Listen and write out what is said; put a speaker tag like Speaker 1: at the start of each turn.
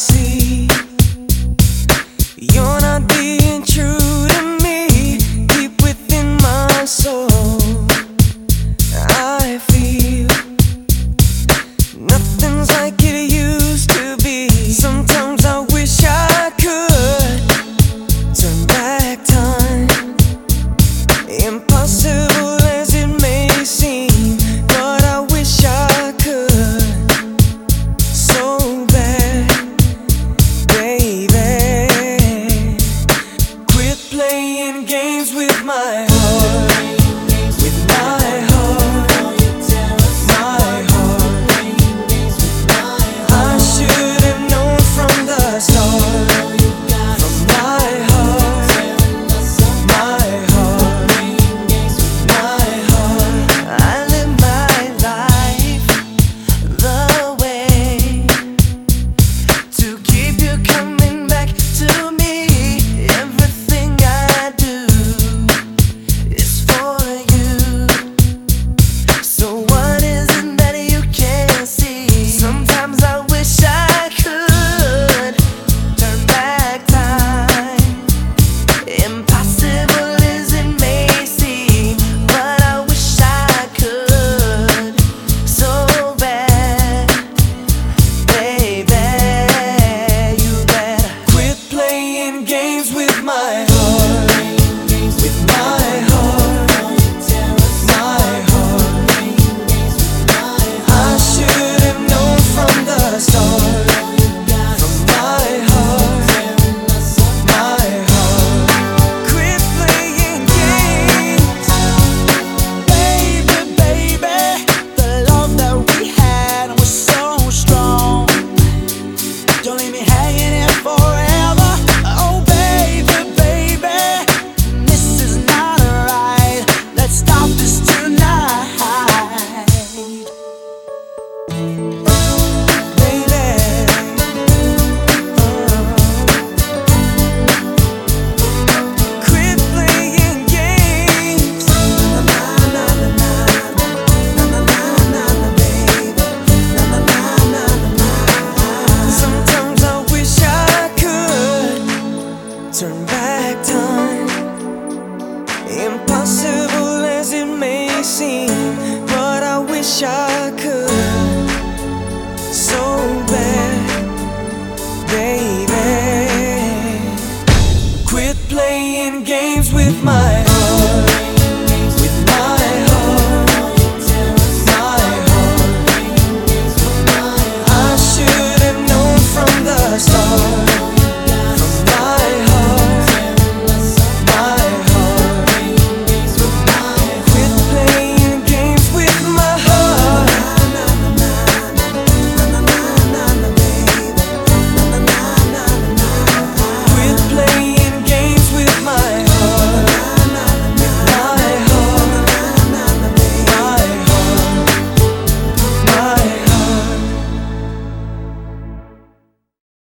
Speaker 1: see you're not being true to me, deep within my soul. I feel nothing's like it used to be. Sometimes I wish I could turn back time. Impossible. my turn back time. Impossible as it may seem, but I wish I could.